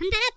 Bye.